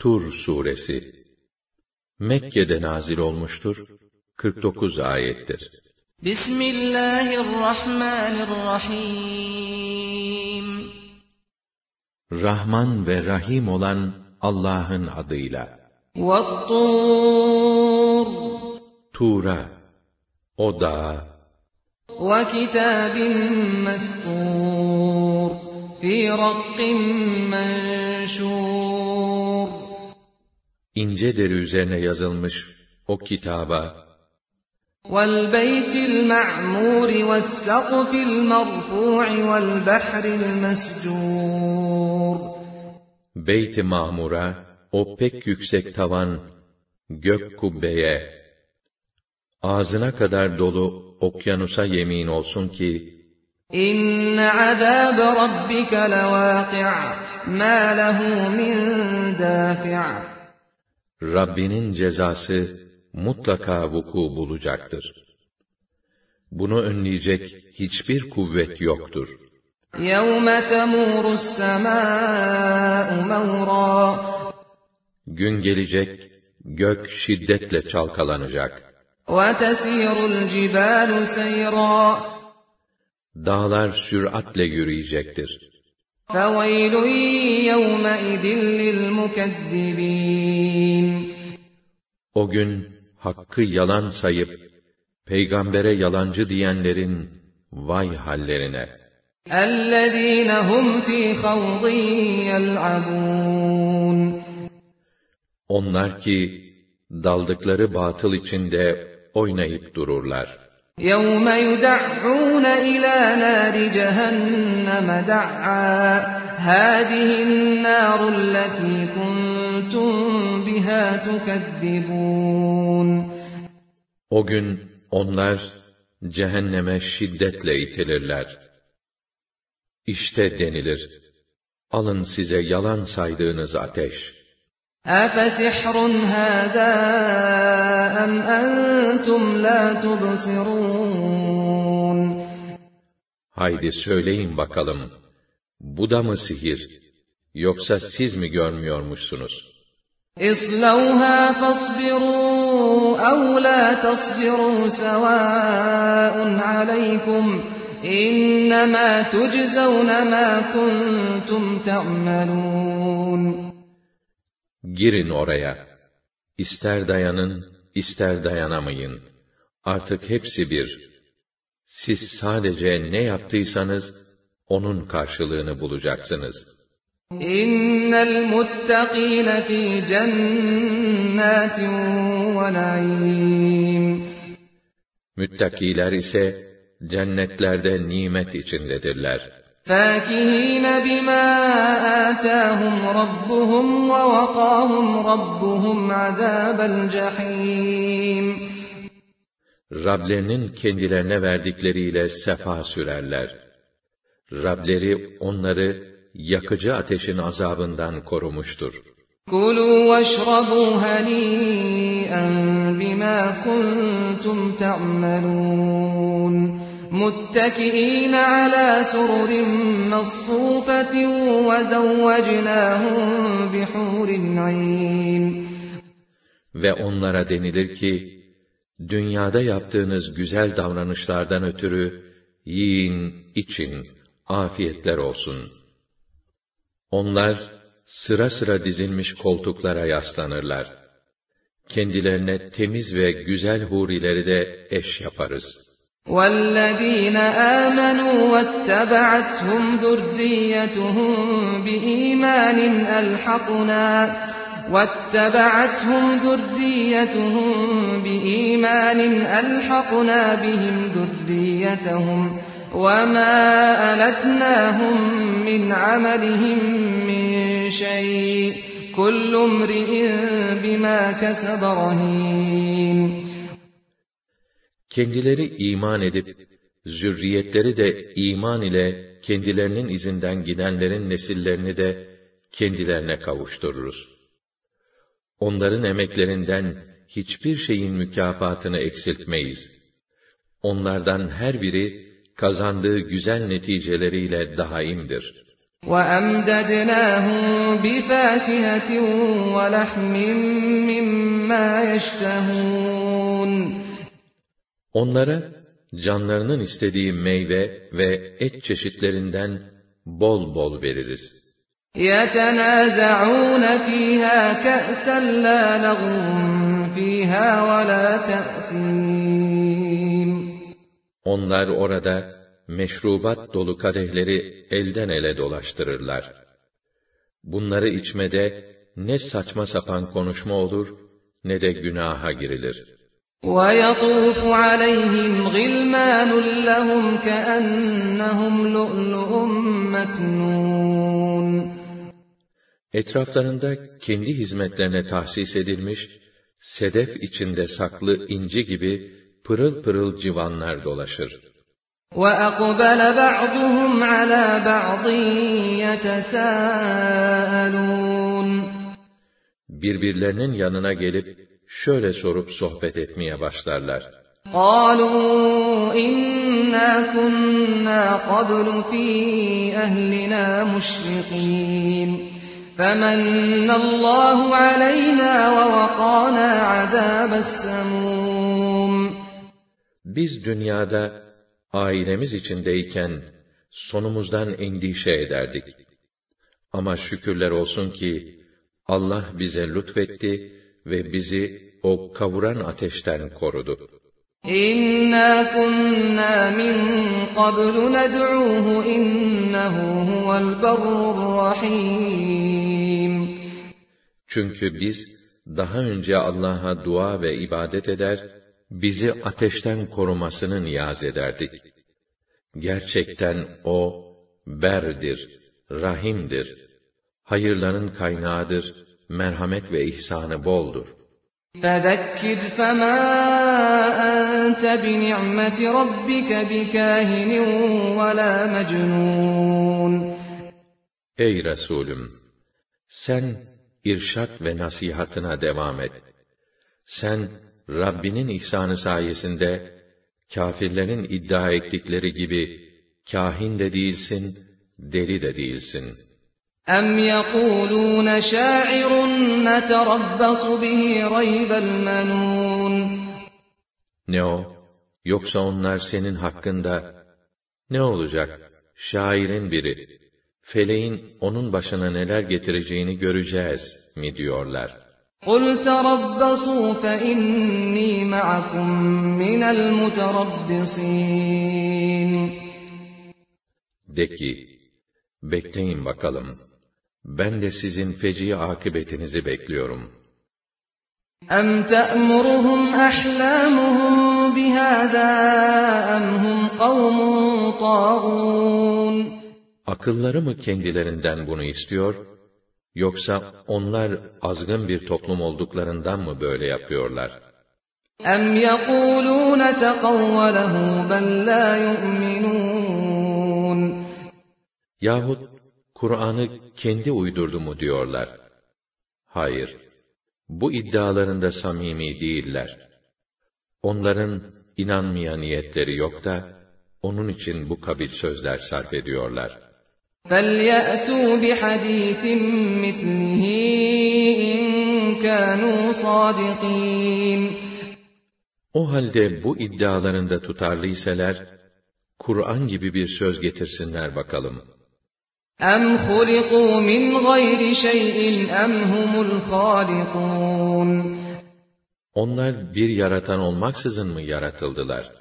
Tur suresi Mekke'de nazil olmuştur. 49 ayettir. Bismillahirrahmanirrahim Rahman ve Rahim olan Allah'ın adıyla. Vattur Tura O da Ve kitabin mestur Fi rakkim menşur ince deri üzerine yazılmış o kitaba, وَالْبَيْتِ الْمَعْمُورِ وَالسَّقْفِ الْمَرْفُوعِ وَالْبَحْرِ الْمَسْجُورِ Beyt-i Mahmur'a, o pek yüksek tavan, gök kubbeye, ağzına kadar dolu okyanusa yemin olsun ki, اِنَّ عَذَابَ رَبِّكَ لَوَاقِعٌ مَا لَهُ مِنْ دَافِعٍ Rabbinin cezası mutlaka vuku bulacaktır. Bunu önleyecek hiçbir kuvvet yoktur. يَوْمَ تَمُورُ السَّمَاءُ مَوْرًا Gün gelecek, gök şiddetle çalkalanacak. وَتَسِيرُ الْجِبَالُ سَيْرًا Dağlar süratle yürüyecektir. فَوَيْلٌ يَوْمَئِذٍ لِلْمُكَذِّبِينَ O gün hakkı yalan sayıp peygambere yalancı diyenlerin vay hallerine. الَّذ۪ينَ هُمْ ف۪ي خَوْضٍ يَلْعَبُونَ Onlar ki daldıkları batıl içinde oynayıp dururlar. يَوْمَ يُدَعُّونَ إِلَى نَارِ جَهَنَّمَ دَعًّا هَذِهِ النَّارُ الَّتِي كُنْتُمْ بِهَا تُكَذِّبُونَ O gün onlar cehenneme şiddetle itilirler. İşte denilir, alın size yalan saydığınız ateş. أَفَسِحْرٌ هَذَا أَمْ أَنْتُمْ لَا تُبْصِرُونَ Haydi söyleyin bakalım, bu da mı sihir, yoksa siz mi görmüyormuşsunuz? اصْلَوْهَا فَاصْبِرُوا أَوْ لَا تَصْبِرُوا سَوَاءٌ عَلَيْكُمْ إِنَّمَا تُجْزَوْنَ مَا كُنْتُمْ تَعْمَلُونَ Girin oraya. İster dayanın, ister dayanamayın. Artık hepsi bir. Siz sadece ne yaptıysanız, onun karşılığını bulacaksınız. إِنَّ الْمُتَّقِينَ فِي جَنَّاتٍ وَنَعِيمٍ Müttakiler ise cennetlerde nimet içindedirler. فَاكِهِينَ بِمَا آتَاهُمْ رَبُّهُمْ وَوَقَاهُمْ رَبُّهُمْ عَذَابَ الْجَحِيمِ Rablerinin kendilerine verdikleriyle sefa sürerler. Rableri onları yakıcı ateşin azabından korumuştur. كُلُوا وَاشْرَبُوا هَنِيئًا بِمَا كُنْتُمْ تَعْمَلُونَ مُتَّكِئِينَ عَلَى سُرُرٍ مَصْفُوفَةٍ وَزَوَّجْنَاهُمْ بِحُورٍ عِينٍ Ve onlara denilir ki, dünyada yaptığınız güzel davranışlardan ötürü, yiyin, için, afiyetler olsun. Onlar, sıra sıra dizilmiş koltuklara yaslanırlar. Kendilerine temiz ve güzel hurileri de eş yaparız. وَالَّذ۪ينَ آمَنُوا وَاتَّبَعَتْهُمْ ذُرِّيَّتُهُمْ بِإِيمَانٍ أَلْحَقْنَا وَاتَّبَعَتْهُمْ ذُرِّيَّتُهُمْ بِإِيمَانٍ أَلْحَقْنَا بِهِمْ ذُرِّيَّتَهُمْ وَمَا أَلَتْنَاهُمْ مِنْ عَمَلِهِمْ مِنْ شَيْءٍ كُلُّ امْرِئٍ بِمَا كَسَبَ رَهِينٌ Kendileri iman edip, zürriyetleri de iman ile kendilerinin izinden gidenlerin nesillerini de kendilerine kavuştururuz. Onların emeklerinden hiçbir şeyin mükafatını eksiltmeyiz. Onlardan her biri kazandığı güzel neticeleriyle daimdir. وَأَمْدَدْنَاهُمْ بِفَاكِهَةٍ وَلَحْمٍ مِّمَّا يَشْتَهُونَ Onlara canlarının istediği meyve ve et çeşitlerinden bol bol veririz. يَتَنَازَعُونَ فِيهَا كَأْسًا لَا لَغْوٌ فِيهَا وَلَا تَأْثِيمٌ Onlar orada meşrubat dolu kadehleri elden ele dolaştırırlar. Bunları içmede ne saçma sapan konuşma olur, ne de günaha girilir. وَيَطُوفُ عَلَيْهِمْ غِلْمَانٌ لَهُمْ كَأَنَّهُمْ لُؤْلُؤٌ مَكْنُونٌ Etraflarında kendi hizmetlerine tahsis edilmiş, sedef içinde saklı inci gibi pırıl pırıl civanlar dolaşır. وَأَقْبَلَ بَعْضُهُمْ عَلَى بَعْضٍ يَتَسَاءَلُونَ Birbirlerinin yanına gelip şöyle sorup sohbet etmeye başlarlar. قَالُوا إِنَّا كُنَّا قَبْلُ فِي أَهْلِنَا مُشْفِقِينَ فَمَنَّ اللّٰهُ عَلَيْنَا وَوَقَانَا عَذَابَ السَّمُومِ biz dünyada ailemiz içindeyken sonumuzdan endişe ederdik. Ama şükürler olsun ki Allah bize lütfetti ve bizi o kavuran ateşten korudu. İnna kunna min qablu ned'uhu innehu huvel berrur rahim. Çünkü biz daha önce Allah'a dua ve ibadet eder, bizi ateşten korumasını niyaz ederdik. Gerçekten O, berdir, rahimdir, hayırların kaynağıdır, merhamet ve ihsanı boldur. فَذَكِّرْ فَمَا أَنْتَ بِنِعْمَةِ رَبِّكَ بِكَاهِنٍ وَلَا مَجْنُونٍ Ey Resulüm! Sen irşat ve nasihatına devam et. Sen Rabbinin ihsanı sayesinde kâfirlerin iddia ettikleri gibi kahin de değilsin, deli de değilsin. اَمْ يَقُولُونَ شَاعِرٌ نَتَرَبَّصُ بِهِ رَيْبَ الْمَنُونَ Ne o? Yoksa onlar senin hakkında ne olacak? Şairin biri, feleğin onun başına neler getireceğini göreceğiz mi diyorlar. قُلْ تَرَبَّصُوا فَإِنِّي مَعَكُمْ مِنَ الْمُتَرَبِّصِينَ De ki, bekleyin bakalım. Ben de sizin feci akıbetinizi bekliyorum. أَمْ تَأْمُرُهُمْ أَحْلَامُهُمْ بِهَذَا أَمْ هُمْ قَوْمٌ طَاغُونَ Akılları mı kendilerinden bunu istiyor, yoksa onlar azgın bir toplum olduklarından mı böyle yapıyorlar? أَمْ يَقُولُونَ تَقَوَّلَهُ بَلْ لَا يُؤْمِنُونَ Yahut Kur'an'ı kendi uydurdu mu diyorlar? Hayır, bu iddialarında samimi değiller. Onların inanmaya niyetleri yok da, onun için bu kabil sözler sarf ediyorlar. فَلْيَأْتُوا بِحَدِيثٍ مِثْلِهِ إِنْ كَانُوا صَادِقِينَ O halde bu iddialarında tutarlıyseler, Kur'an gibi bir söz getirsinler bakalım. أَمْ خُلِقُوا مِنْ غَيْرِ شَيْءٍ أَمْ هُمُ الْخَالِقُونَ Onlar bir yaratan olmaksızın mı yaratıldılar?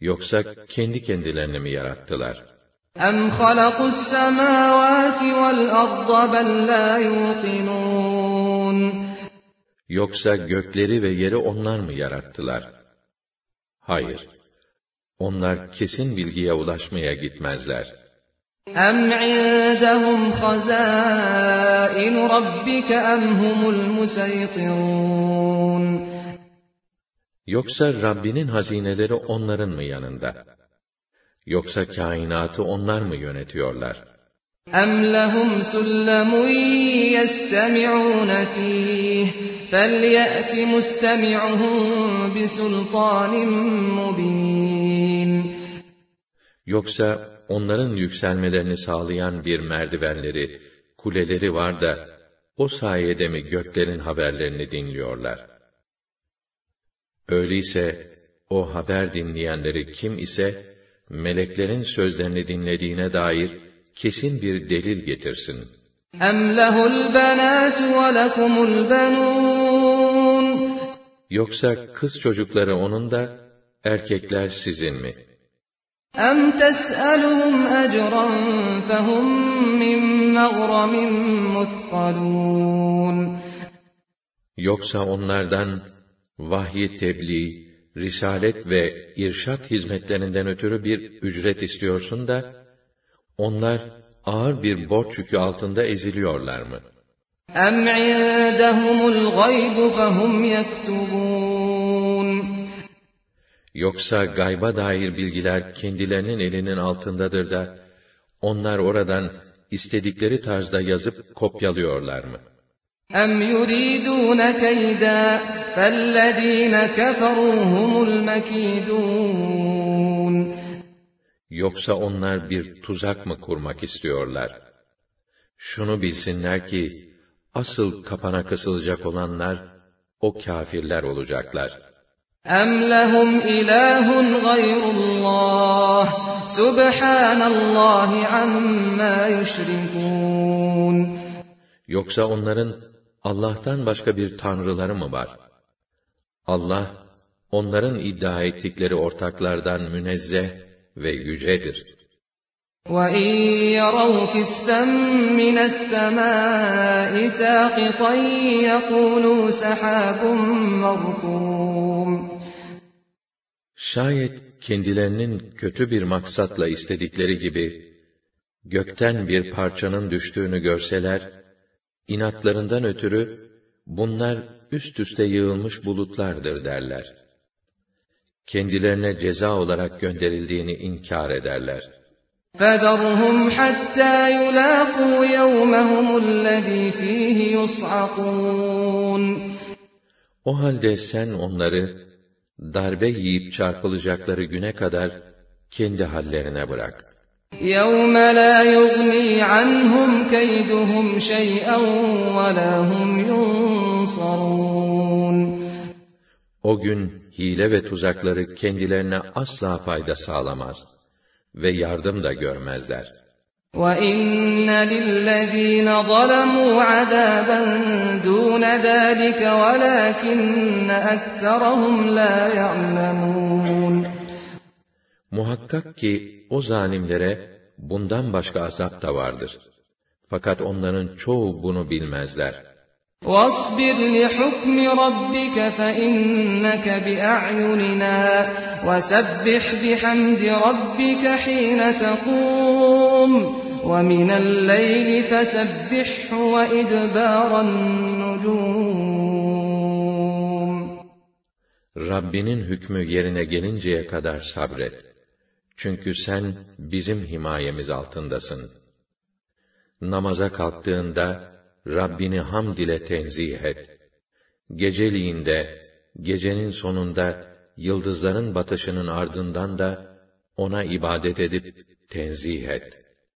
Yoksa kendi kendilerini mi yarattılar? أَمْ خَلَقُوا السَّمَاوَاتِ وَالْأَرْضَ بَلْ لَا يُوقِنُونَ Yoksa gökleri ve yeri onlar mı yarattılar? Hayır. Onlar kesin bilgiye ulaşmaya gitmezler. أَمْ عِندَهُمْ خَزَائِنُ رَبِّكَ أَمْ هُمُ الْمُسَيْطِرُونَ Yoksa Rabbinin hazineleri onların mı yanında? Yoksa kainatı onlar mı yönetiyorlar? أَمْ لَهُمْ سُلَّمٌ يَسْتَمِعُونَ فِيهِ فَلْيَأْتِ مُسْتَمِعُهُم بِسُلْطَانٍ مُّبِينٍ Yoksa onların yükselmelerini sağlayan bir merdivenleri, kuleleri var da, o sayede mi göklerin haberlerini dinliyorlar? Öyleyse, o haber dinleyenleri kim ise, meleklerin sözlerini dinlediğine dair kesin bir delil getirsin. اَمْ لَهُ الْبَنَاتُ وَلَكُمُ الْبَنُونَ Yoksa kız çocukları onun da, erkekler sizin mi? أَمْ تَسْأَلُهُمْ أَجْرًا فَهُمْ مِنْ مَغْرَمٍ مُثْقَلُونَ Yoksa onlardan vahyi tebliğ, risalet ve irşat hizmetlerinden ötürü bir ücret istiyorsun da, onlar ağır bir borç yükü altında eziliyorlar mı? اَمْ عِندَهُمُ الْغَيْبُ فَهُمْ يَكْتُبُونَ Yoksa gayba dair bilgiler kendilerinin elinin altındadır da, onlar oradan istedikleri tarzda yazıp kopyalıyorlar mı? اَمْ يُرِيدُونَ كَيْدًا فَالَّذ۪ينَ كَفَرُوا هُمُ الْمَك۪يدُونَ Yoksa onlar bir tuzak mı kurmak istiyorlar? Şunu bilsinler ki, asıl kapana kısılacak olanlar, o kâfirler olacaklar. اَمْ لَهُمْ اِلَٰهٌ غَيْرُ اللّٰهِ سُبْحَانَ اللّٰهِ عَمَّا يُشْرِكُونَ Yoksa onların Allah'tan başka bir tanrıları mı var? Allah, onların iddia ettikleri ortaklardan münezzeh ve yücedir. وَاِنْ يَرَوْا كِسْفًا مِنَ السَّمَاءِ سَاقِطًا يَقُولُوا سَحَابٌ مَرْكُومٌ Şayet kendilerinin kötü bir maksatla istedikleri gibi, gökten bir parçanın düştüğünü görseler, inatlarından ötürü, bunlar üst üste yığılmış bulutlardır derler. Kendilerine ceza olarak gönderildiğini inkar ederler. فَذَرْهُمْ حَتَّى يُلَاقُوا يَوْمَهُمُ الَّذ۪ي ف۪يهِ يُصْعَقُونَ O halde sen onları, darbe yiyip çarpılacakları güne kadar, kendi hallerine bırak. يَوْمَ لَا يُغْنِي عَنْهُمْ كَيْدُهُمْ شَيْئًا وَلَا هُمْ يُنصَرُونَ O gün hile ve tuzakları kendilerine asla fayda sağlamaz ve yardım da görmezler. وَإِنَّ لِلَّذ۪ينَ ظَلَمُوا عَذَابًا دُونَ ذَٰلِكَ وَلَٰكِنَّ أَكْثَرَهُمْ لَا يَعْلَمُونَ Muhakkak ki o zalimlere bundan başka azap da vardır. Fakat onların çoğu bunu bilmezler. وَاصْبِرْ لِحُكْمِ رَبِّكَ فَإِنَّكَ بِأَعْيُنِنَا وَسَبِّحْ بِحَمْدِ رَبِّكَ حِينَ تَقُومُ وَمِنَ اللَّيْلِ فَسَبِّحْهُ وَإِدْبَارَ النُّجُومِ Rabbinin hükmü yerine gelinceye kadar sabret. Çünkü sen bizim himayemiz altındasın. Namaza kalktığında, Rabbini hamd ile tenzih et. Geceliğinde, gecenin sonunda, yıldızların batışının ardından da, ona ibadet edip tenzih et.